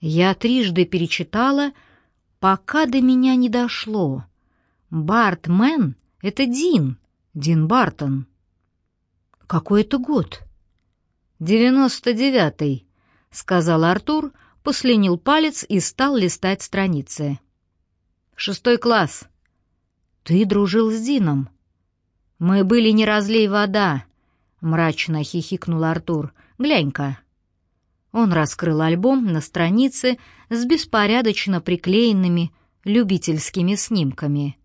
Я трижды перечитала, пока до меня не дошло. Бартмен — это Дин, Дин Бартон. Какой это год? «Девяносто девятый», — сказал Артур, послюнил палец и стал листать страницы. «Шестой класс. Ты дружил с Дином?» «Мы были не разлей вода», — мрачно хихикнул Артур. «Глянь-ка». Он раскрыл альбом на странице с беспорядочно приклеенными любительскими снимками.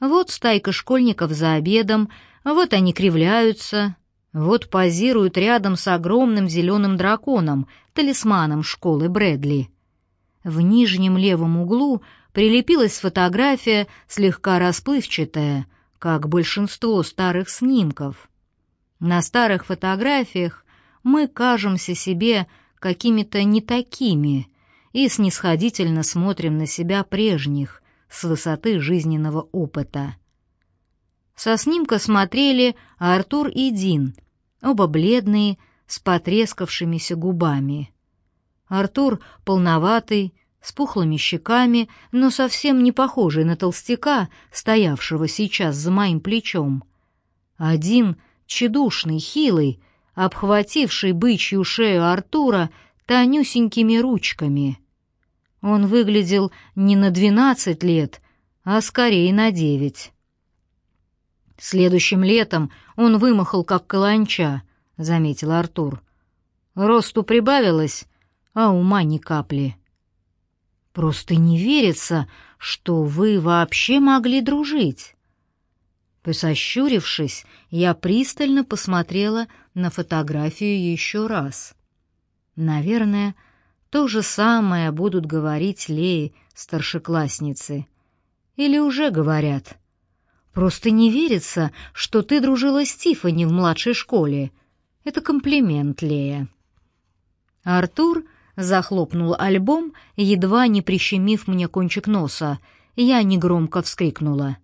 Вот стайка школьников за обедом, вот они кривляются, вот позируют рядом с огромным зеленым драконом, талисманом школы Брэдли. В нижнем левом углу прилепилась фотография, слегка расплывчатая, как большинство старых снимков. На старых фотографиях мы кажемся себе какими-то не такими и снисходительно смотрим на себя прежних с высоты жизненного опыта. Со снимка смотрели Артур и Дин, оба бледные, с потрескавшимися губами. Артур полноватый, с пухлыми щеками, но совсем не похожий на толстяка, стоявшего сейчас за моим плечом. Один тщедушный, хилый, обхвативший бычью шею Артура тонюсенькими ручками. Он выглядел не на двенадцать лет, а скорее на девять. «Следующим летом он вымахал, как каланча», — заметил Артур. «Росту прибавилось, а ума ни капли». «Просто не верится, что вы вообще могли дружить». Посощурившись, я пристально посмотрела на фотографию еще раз. Наверное, то же самое будут говорить Леи, старшеклассницы. Или уже говорят. Просто не верится, что ты дружила с Тиффани в младшей школе. Это комплимент, Лея. Артур захлопнул альбом, едва не прищемив мне кончик носа. Я негромко вскрикнула.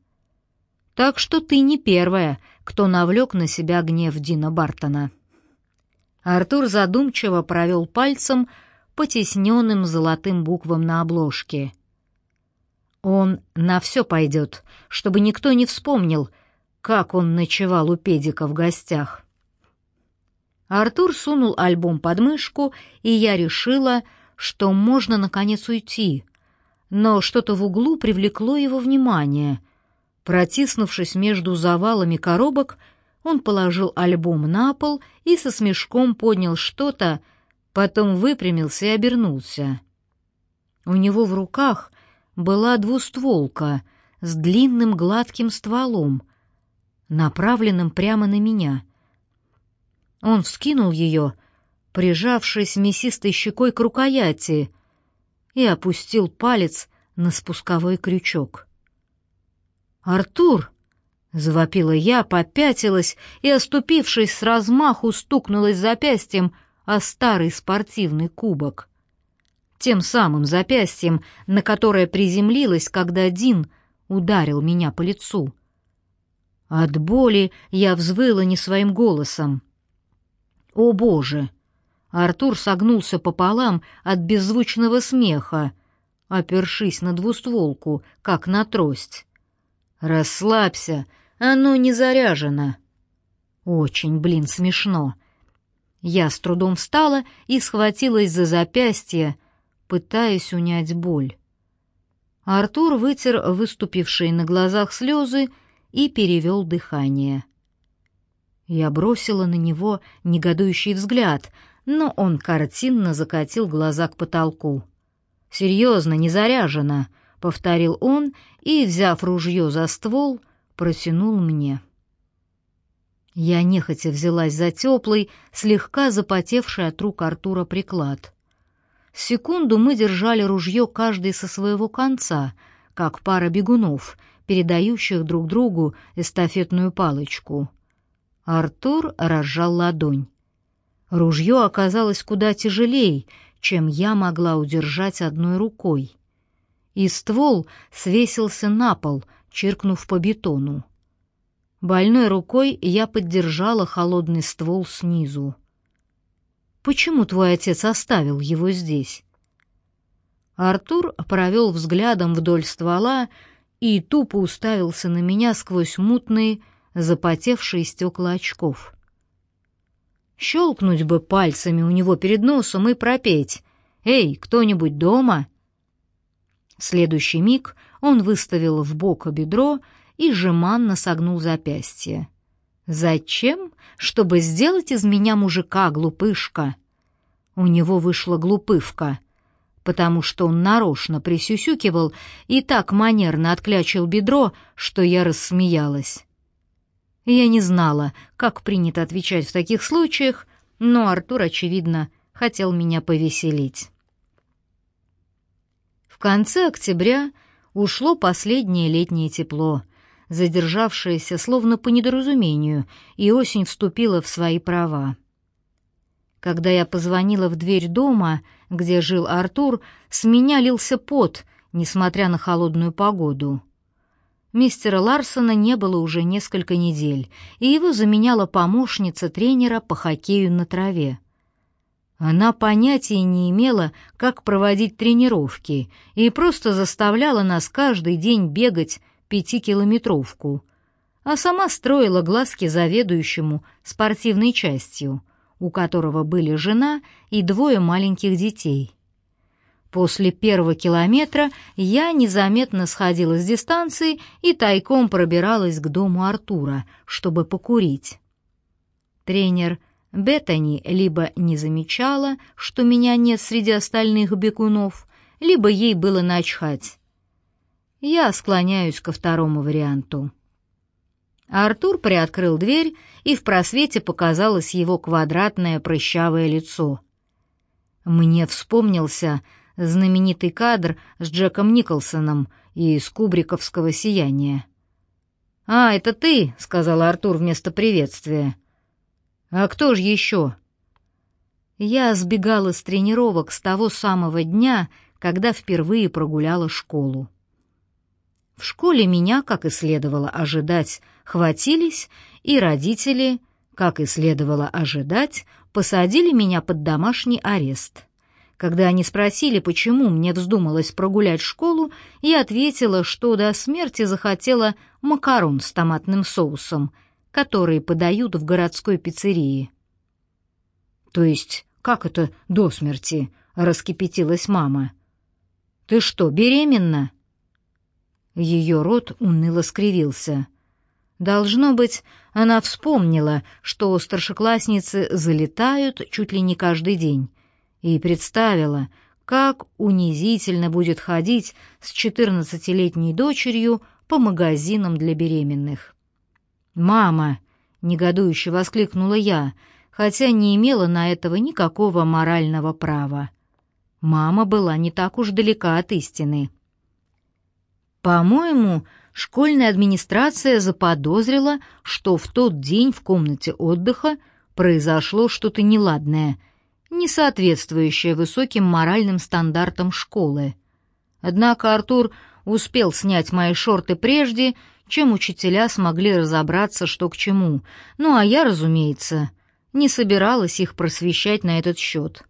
Так что ты не первая, кто навлек на себя гнев Дина Бартона. Артур задумчиво провел пальцем по тесненным золотым буквам на обложке. Он на все пойдет, чтобы никто не вспомнил, как он ночевал у педика в гостях. Артур сунул альбом под мышку, и я решила, что можно наконец уйти. Но что-то в углу привлекло его внимание — Протиснувшись между завалами коробок, он положил альбом на пол и со смешком поднял что-то, потом выпрямился и обернулся. У него в руках была двустволка с длинным гладким стволом, направленным прямо на меня. Он вскинул ее, прижавшись мясистой щекой к рукояти, и опустил палец на спусковой крючок. «Артур!» — завопила я, попятилась и, оступившись с размаху, стукнулась запястьем о старый спортивный кубок. Тем самым запястьем, на которое приземлилась, когда Дин ударил меня по лицу. От боли я взвыла не своим голосом. «О, Боже!» Артур согнулся пополам от беззвучного смеха, опершись на двустволку, как на трость. «Расслабься, оно не заряжено». «Очень, блин, смешно». Я с трудом встала и схватилась за запястье, пытаясь унять боль. Артур вытер выступившие на глазах слезы и перевел дыхание. Я бросила на него негодующий взгляд, но он картинно закатил глаза к потолку. «Серьезно, не заряжено», — повторил он и, взяв ружье за ствол, протянул мне. Я нехотя взялась за теплый, слегка запотевший от рук Артура приклад. Секунду мы держали ружье каждый со своего конца, как пара бегунов, передающих друг другу эстафетную палочку. Артур разжал ладонь. Ружье оказалось куда тяжелее, чем я могла удержать одной рукой и ствол свесился на пол, чиркнув по бетону. Больной рукой я поддержала холодный ствол снизу. «Почему твой отец оставил его здесь?» Артур провел взглядом вдоль ствола и тупо уставился на меня сквозь мутные, запотевшие стекла очков. Щелкнуть бы пальцами у него перед носом и пропеть «Эй, кто-нибудь дома?» В следующий миг он выставил в бок бедро и жеманно согнул запястье. «Зачем? Чтобы сделать из меня мужика, глупышка!» У него вышла глупывка, потому что он нарочно присюсюкивал и так манерно отклячил бедро, что я рассмеялась. Я не знала, как принято отвечать в таких случаях, но Артур, очевидно, хотел меня повеселить. В конце октября ушло последнее летнее тепло, задержавшееся словно по недоразумению, и осень вступила в свои права. Когда я позвонила в дверь дома, где жил Артур, с меня лился пот, несмотря на холодную погоду. Мистера Ларсона не было уже несколько недель, и его заменяла помощница тренера по хоккею на траве. Она понятия не имела, как проводить тренировки, и просто заставляла нас каждый день бегать пятикилометровку, а сама строила глазки заведующему спортивной частью, у которого были жена и двое маленьких детей — После первого километра я незаметно сходила с дистанции и тайком пробиралась к дому Артура, чтобы покурить. Тренер Беттани либо не замечала, что меня нет среди остальных бекунов, либо ей было начхать. Я склоняюсь ко второму варианту. Артур приоткрыл дверь, и в просвете показалось его квадратное прыщавое лицо. Мне вспомнился знаменитый кадр с Джеком Николсоном из кубриковского «Сияния». «А, это ты?» — сказал Артур вместо приветствия. «А кто же еще?» Я сбегала с тренировок с того самого дня, когда впервые прогуляла школу. В школе меня, как и следовало ожидать, хватились, и родители, как и следовало ожидать, посадили меня под домашний арест. Когда они спросили, почему мне вздумалось прогулять школу, я ответила, что до смерти захотела макарон с томатным соусом, которые подают в городской пиццерии. «То есть как это до смерти?» — раскипятилась мама. «Ты что, беременна?» Ее рот уныло скривился. Должно быть, она вспомнила, что старшеклассницы залетают чуть ли не каждый день, и представила, как унизительно будет ходить с четырнадцатилетней дочерью по магазинам для беременных. «Мама!» — негодующе воскликнула я, хотя не имела на этого никакого морального права. Мама была не так уж далека от истины. По-моему, школьная администрация заподозрила, что в тот день в комнате отдыха произошло что-то неладное — не соответствующее высоким моральным стандартам школы. Однако Артур успел снять мои шорты прежде, чем учителя смогли разобраться, что к чему, ну а я, разумеется, не собиралась их просвещать на этот счет.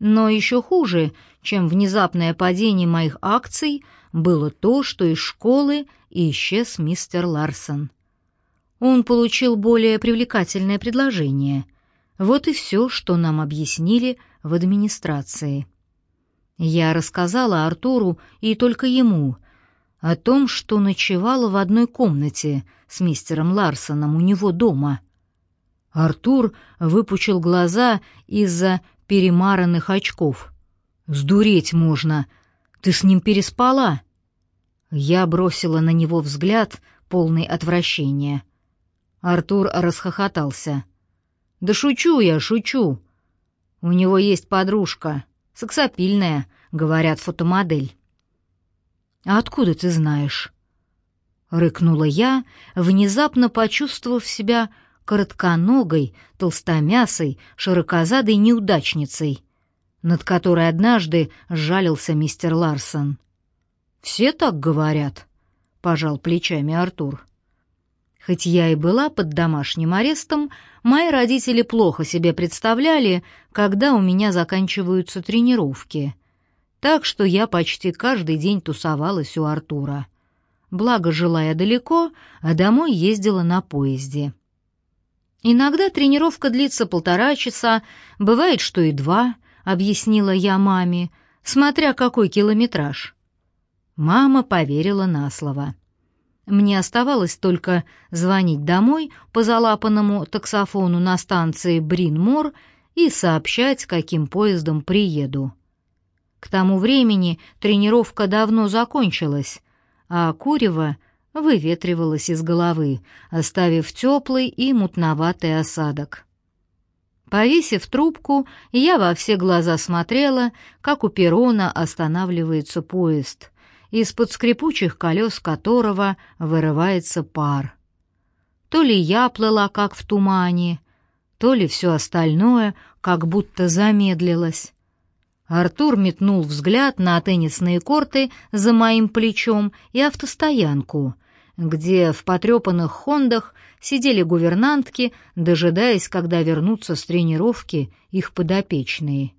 Но еще хуже, чем внезапное падение моих акций, было то, что из школы исчез мистер Ларсон. Он получил более привлекательное предложение — вот и все, что нам объяснили в администрации. Я рассказала Артуру и только ему о том, что ночевала в одной комнате с мистером Ларсоном у него дома. Артур выпучил глаза из-за перемаранных очков. «Сдуреть можно! Ты с ним переспала?» Я бросила на него взгляд, полный отвращения. Артур расхохотался. Да шучу я, шучу. У него есть подружка, сексапильная, говорят, фотомодель. А откуда ты знаешь? Рыкнула я, внезапно почувствовав себя коротконогой, толстомясой, широкозадой неудачницей, над которой однажды сжалился мистер Ларсон. «Все так говорят», — пожал плечами Артур. Хоть я и была под домашним арестом, мои родители плохо себе представляли, когда у меня заканчиваются тренировки. Так что я почти каждый день тусовалась у Артура. Благо, жила я далеко, а домой ездила на поезде. Иногда тренировка длится полтора часа, бывает, что и два, объяснила я маме, смотря какой километраж. Мама поверила на слово. Мне оставалось только звонить домой по залапанному таксофону на станции Бринмор и сообщать, каким поездом приеду. К тому времени тренировка давно закончилась, а курево выветривалось из головы, оставив теплый и мутноватый осадок. Повесив трубку, я во все глаза смотрела, как у перрона останавливается поезд, из-под скрипучих колес которого вырывается пар. То ли я плыла, как в тумане, то ли все остальное как будто замедлилось. Артур метнул взгляд на теннисные корты за моим плечом и автостоянку, где в потрепанных «Хондах» сидели гувернантки, дожидаясь, когда вернутся с тренировки их подопечные.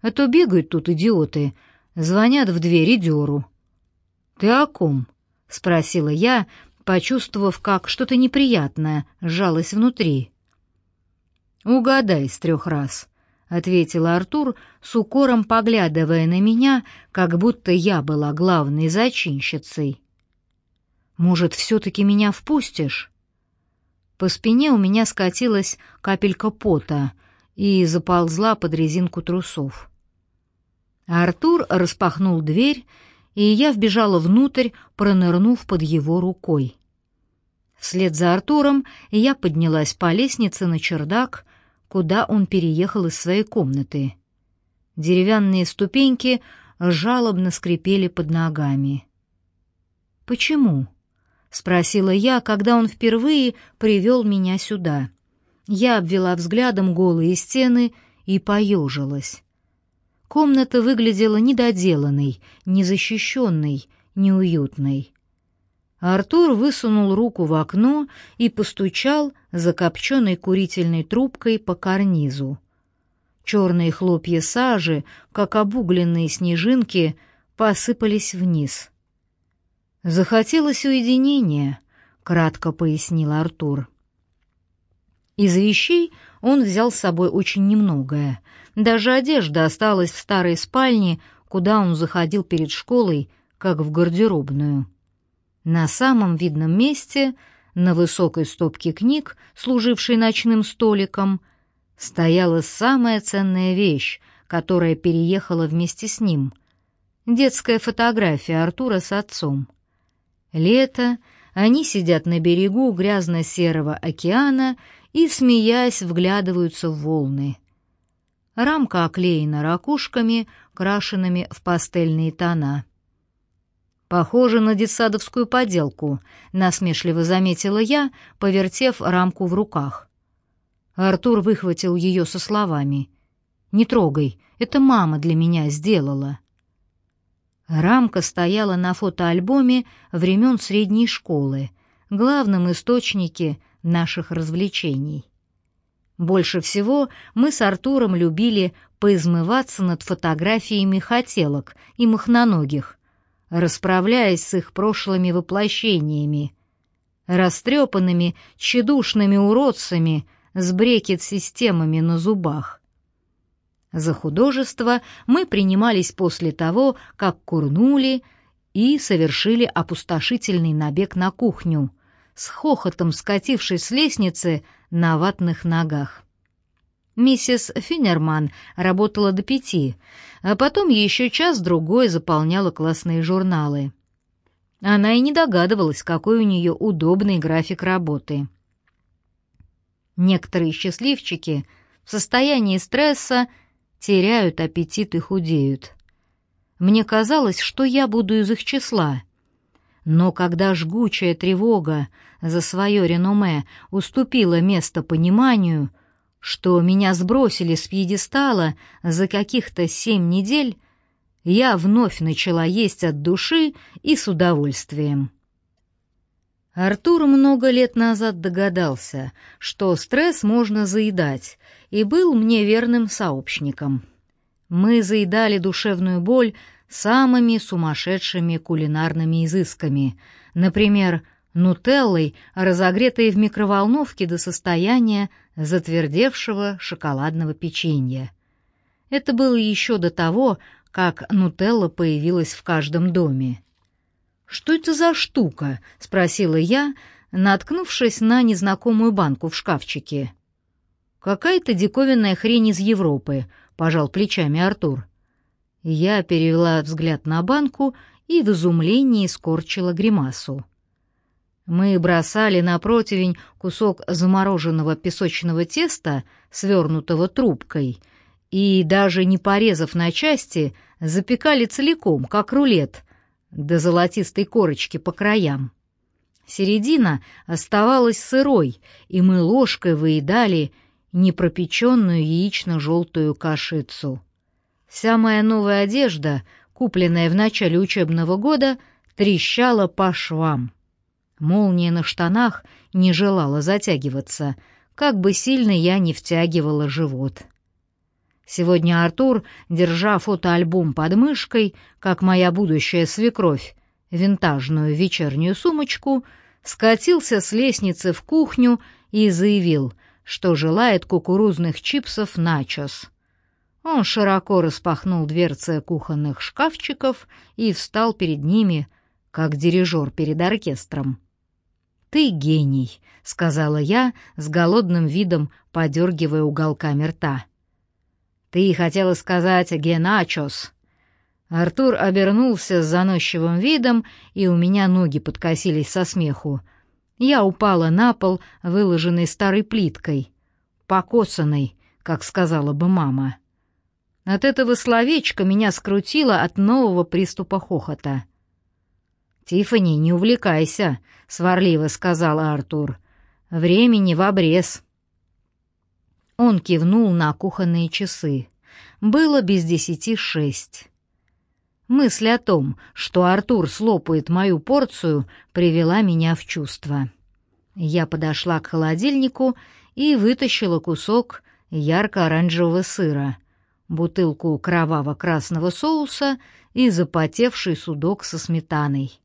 А то бегают тут идиоты, звонят в дверь и дёру. «Ты о ком?» — спросила я, почувствовав, как что-то неприятное сжалось внутри. «Угадай с трех раз», — ответил Артур, с укором поглядывая на меня, как будто я была главной зачинщицей. Может, все-таки меня впустишь?» По спине у меня скатилась капелька пота и заползла под резинку трусов. Артур распахнул дверь, и я вбежала внутрь, пронырнув под его рукой. Вслед за Артуром я поднялась по лестнице на чердак, куда он переехал из своей комнаты. Деревянные ступеньки жалобно скрипели под ногами. «Почему?» — спросила я, когда он впервые привел меня сюда. Я обвела взглядом голые стены и поежилась. Комната выглядела недоделанной, незащищенной, неуютной. Артур высунул руку в окно и постучал закопченной курительной трубкой по карнизу. Черные хлопья сажи, как обугленные снежинки, посыпались вниз — «Захотелось уединения», — кратко пояснил Артур. Из вещей он взял с собой очень немногое. Даже одежда осталась в старой спальне, куда он заходил перед школой, как в гардеробную. На самом видном месте, на высокой стопке книг, служившей ночным столиком, стояла самая ценная вещь, которая переехала вместе с ним — детская фотография Артура с отцом. Лето, они сидят на берегу грязно-серого океана и, смеясь, вглядываются в волны. Рамка оклеена ракушками, крашенными в пастельные тона. «Похоже на детсадовскую поделку», — насмешливо заметила я, повертев рамку в руках. Артур выхватил ее со словами. «Не трогай, это мама для меня сделала». Рамка стояла на фотоальбоме времен средней школы, главном источнике наших развлечений. Больше всего мы с Артуром любили поизмываться над фотографиями хотелок и махноногих, расправляясь с их прошлыми воплощениями, растрепанными, тщедушными уродцами с брекет-системами на зубах. За художество мы принимались после того, как курнули и совершили опустошительный набег на кухню, с хохотом скатившись с лестницы на ватных ногах. Миссис Финнерман работала до пяти, а потом еще час-другой заполняла классные журналы. Она и не догадывалась, какой у нее удобный график работы. Некоторые счастливчики в состоянии стресса теряют аппетит и худеют. Мне казалось, что я буду из их числа. Но когда жгучая тревога за свое реноме уступила место пониманию, что меня сбросили с пьедестала за каких-то семь недель, я вновь начала есть от души и с удовольствием. Артур много лет назад догадался, что стресс можно заедать, и был мне верным сообщником. Мы заедали душевную боль самыми сумасшедшими кулинарными изысками, например, нутеллой, разогретой в микроволновке до состояния затвердевшего шоколадного печенья. Это было еще до того, как нутелла появилась в каждом доме. «Что это за штука?» — спросила я, наткнувшись на незнакомую банку в шкафчике. «Какая-то диковинная хрень из Европы», — пожал плечами Артур. Я перевела взгляд на банку и в изумлении скорчила гримасу. Мы бросали на противень кусок замороженного песочного теста, свернутого трубкой, и, даже не порезав на части, запекали целиком, как рулет, до золотистой корочки по краям. Середина оставалась сырой, и мы ложкой выедали непропеченную яично-желтую кашицу. Вся моя новая одежда, купленная в начале учебного года, трещала по швам. Молния на штанах не желала затягиваться, как бы сильно я не втягивала живот. Сегодня Артур, держа фотоальбом под мышкой, как моя будущая свекровь, винтажную вечернюю сумочку, скатился с лестницы в кухню и заявил, что желает кукурузных чипсов начос. Он широко распахнул дверцы кухонных шкафчиков и встал перед ними, как дирижер перед оркестром. «Ты гений», — сказала я, с голодным видом подергивая уголками рта. «Ты хотела сказать «геначос». Артур обернулся с заносчивым видом, и у меня ноги подкосились со смеху. Я упала на пол, выложенный старой плиткой, покосанной, как сказала бы мама. От этого словечка меня скрутило от нового приступа хохота. «Тиффани, не увлекайся», — сварливо сказал Артур. «Времени в обрез». Он кивнул на кухонные часы. Было без десяти шесть. Мысль о том, что Артур слопает мою порцию, привела меня в чувство. Я подошла к холодильнику и вытащила кусок ярко-оранжевого сыра, бутылку кроваво-красного соуса и запотевший судок со сметаной.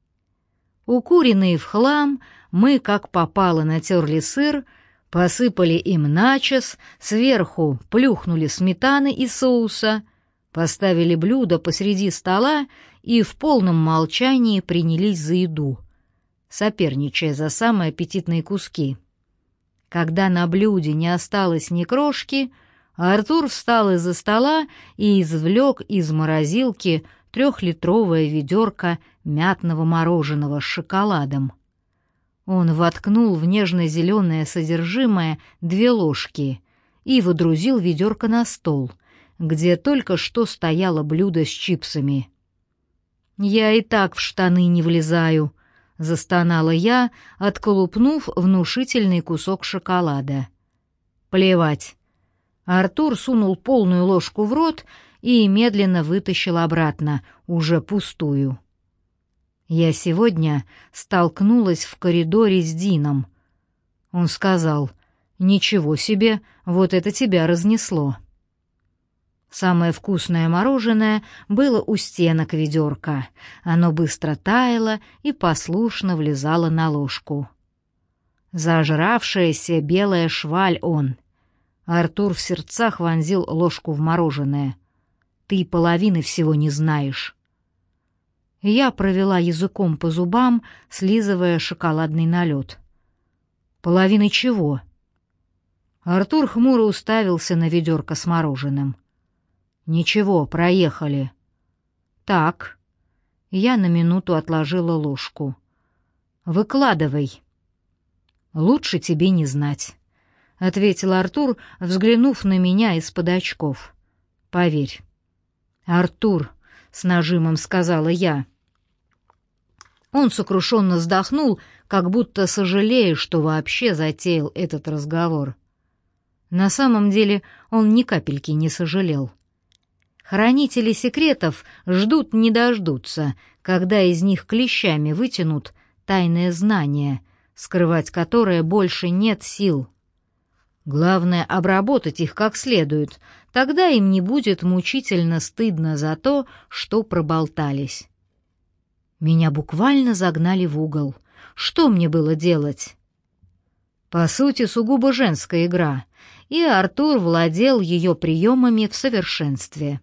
Укуренные в хлам, мы, как попало, натерли сыр, посыпали им начос, сверху плюхнули сметаны и соуса, поставили блюдо посреди стола и в полном молчании принялись за еду, соперничая за самые аппетитные куски. Когда на блюде не осталось ни крошки, Артур встал из-за стола и извлек из морозилки трехлитровое ведерко мятного мороженого с шоколадом. Он воткнул в нежно-зеленое содержимое две ложки и выдрузил ведерко на стол, где только что стояло блюдо с чипсами. «Я и так в штаны не влезаю», — застонала я, отколупнув внушительный кусок шоколада. «Плевать». Артур сунул полную ложку в рот и медленно вытащил обратно, уже пустую. Я сегодня столкнулась в коридоре с Дином. Он сказал, «Ничего себе, вот это тебя разнесло». Самое вкусное мороженое было у стенок ведерка. Оно быстро таяло и послушно влезало на ложку. Зажравшаяся белая шваль он. Артур в сердцах вонзил ложку в мороженое. Ты половины всего не знаешь. Я провела языком по зубам, слизывая шоколадный налет. Половины чего? Артур хмуро уставился на ведерко с мороженым. Ничего, проехали. Так. Я на минуту отложила ложку. Выкладывай. Лучше тебе не знать, ответил Артур, взглянув на меня из-под очков. Поверь, «Артур», — с нажимом сказала я. Он сокрушенно вздохнул, как будто сожалея, что вообще затеял этот разговор. На самом деле он ни капельки не сожалел. Хранители секретов ждут не дождутся, когда из них клещами вытянут тайное знание, скрывать которое больше нет сил. Главное — обработать их как следует, тогда им не будет мучительно стыдно за то, что проболтались. Меня буквально загнали в угол. Что мне было делать? По сути, сугубо женская игра, и Артур владел ее приемами в совершенстве.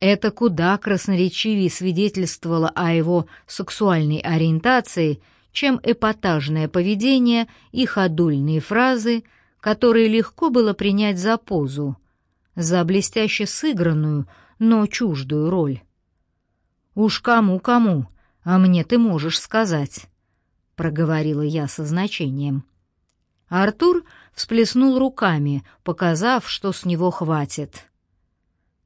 Это куда красноречивее свидетельствовало о его сексуальной ориентации, чем эпатажное поведение и ходульные фразы, которые легко было принять за позу, за блестяще сыгранную, но чуждую роль. «Уж кому-кому, а мне ты можешь сказать», — проговорила я со значением. Артур всплеснул руками, показав, что с него хватит.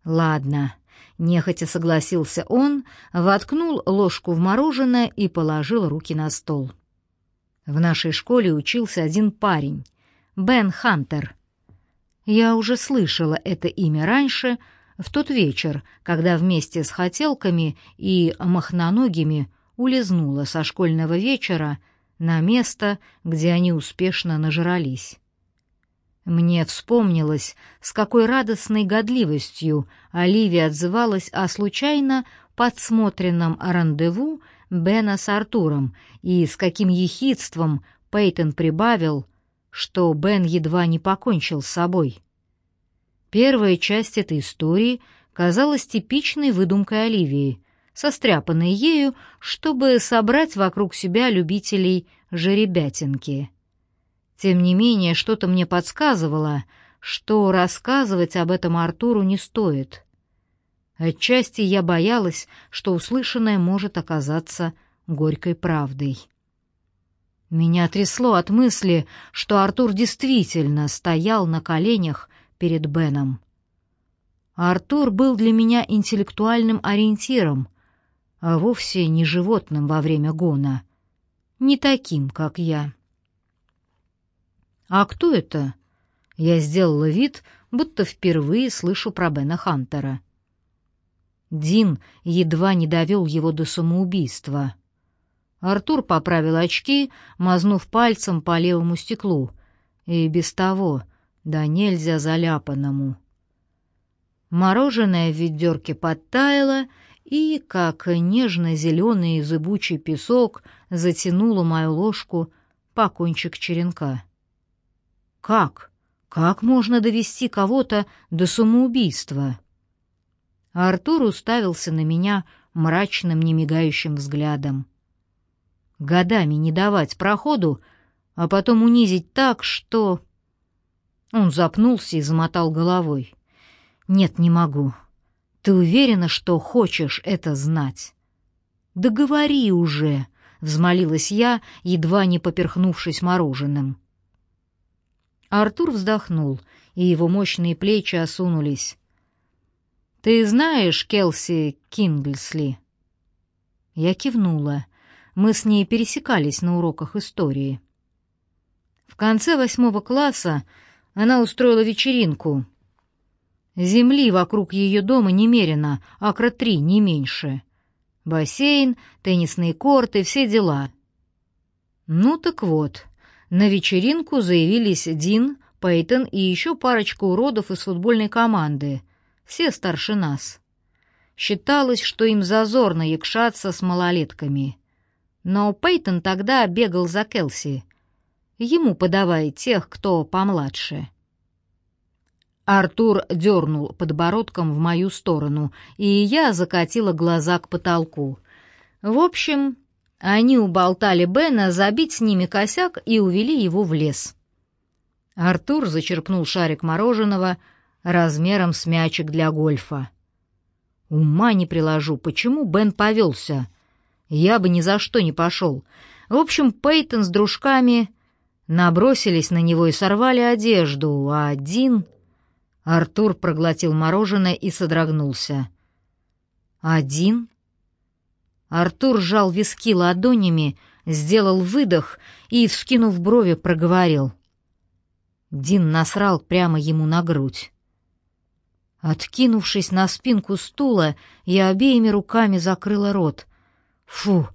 «Ладно», Нехотя согласился он, воткнул ложку в мороженое и положил руки на стол. В нашей школе учился один парень, Бен Хантер. Я уже слышала это имя раньше, в тот вечер, когда вместе с хотелками и махноногими улизнула со школьного вечера на место, где они успешно нажрались. Мне вспомнилось, с какой радостной годливостью Оливия отзывалась о случайно подсмотренном рандеву Бена с Артуром, и с каким ехидством Пейтон прибавил, что Бен едва не покончил с собой. Первая часть этой истории казалась типичной выдумкой Оливии, состряпанной ею, чтобы собрать вокруг себя любителей жеребятинки — тем не менее, что-то мне подсказывало, что рассказывать об этом Артуру не стоит. Отчасти я боялась, что услышанное может оказаться горькой правдой. Меня трясло от мысли, что Артур действительно стоял на коленях перед Беном. Артур был для меня интеллектуальным ориентиром, а вовсе не животным во время гона, не таким, как я. «А кто это?» Я сделала вид, будто впервые слышу про Бена Хантера. Дин едва не довел его до самоубийства. Артур поправил очки, мазнув пальцем по левому стеклу, и без того, да нельзя заляпанному. Мороженое в ведерке подтаяло, и, как нежно-зеленый зыбучий песок, затянуло мою ложку по кончик черенка. Как? Как можно довести кого-то до самоубийства? Артур уставился на меня мрачным, немигающим взглядом. Годами не давать проходу, а потом унизить так, что... Он запнулся и замотал головой. «Нет, не могу. Ты уверена, что хочешь это знать?» «Да говори уже!» — взмолилась я, едва не поперхнувшись мороженым. Артур вздохнул, и его мощные плечи осунулись. «Ты знаешь Келси Кинглсли?» Я кивнула. Мы с ней пересекались на уроках истории. В конце восьмого класса она устроила вечеринку. Земли вокруг ее дома немерено, акра три, не меньше. Бассейн, теннисные корты, все дела. Ну так вот, на вечеринку заявились Дин, Пейтон и еще парочка уродов из футбольной команды, все старше нас. Считалось, что им зазорно якшаться с малолетками. Но Пейтон тогда бегал за Келси. Ему подавай тех, кто помладше. Артур дернул подбородком в мою сторону, и я закатила глаза к потолку. В общем, они уболтали Бена забить с ними косяк и увели его в лес. Артур зачерпнул шарик мороженого размером с мячик для гольфа. Ума не приложу, почему Бен повелся. Я бы ни за что не пошел. В общем, Пейтон с дружками набросились на него и сорвали одежду, а один... Артур проглотил мороженое и содрогнулся. «Один?» Артур сжал виски ладонями, сделал выдох и, вскинув брови, проговорил. Дин насрал прямо ему на грудь. Откинувшись на спинку стула, я обеими руками закрыла рот. Фу,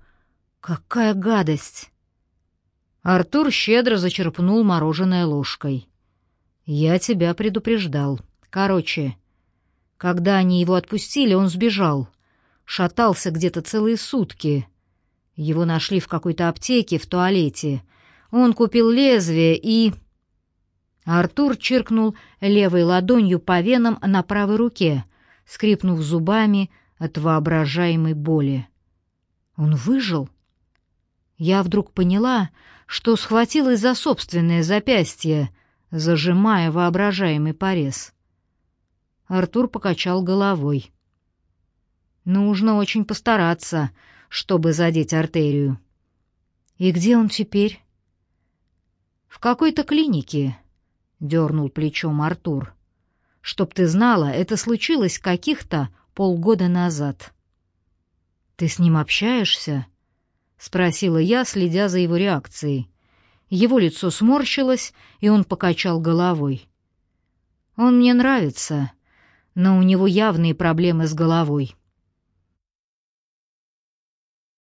какая гадость! Артур щедро зачерпнул мороженое ложкой. «Я тебя предупреждал. Короче, когда они его отпустили, он сбежал. Шатался где-то целые сутки. Его нашли в какой-то аптеке в туалете. Он купил лезвие и...» Артур чиркнул левой ладонью по венам на правой руке, скрипнув зубами от воображаемой боли. Он выжил? Я вдруг поняла, что схватилась за собственное запястье, зажимая воображаемый порез. Артур покачал головой. «Нужно очень постараться, чтобы задеть артерию». «И где он теперь?» «В какой-то клинике», — дернул плечом Артур. «Чтоб ты знала, это случилось каких-то полгода назад». «Ты с ним общаешься?» — спросила я, следя за его реакцией. Его лицо сморщилось, и он покачал головой. «Он мне нравится, но у него явные проблемы с головой».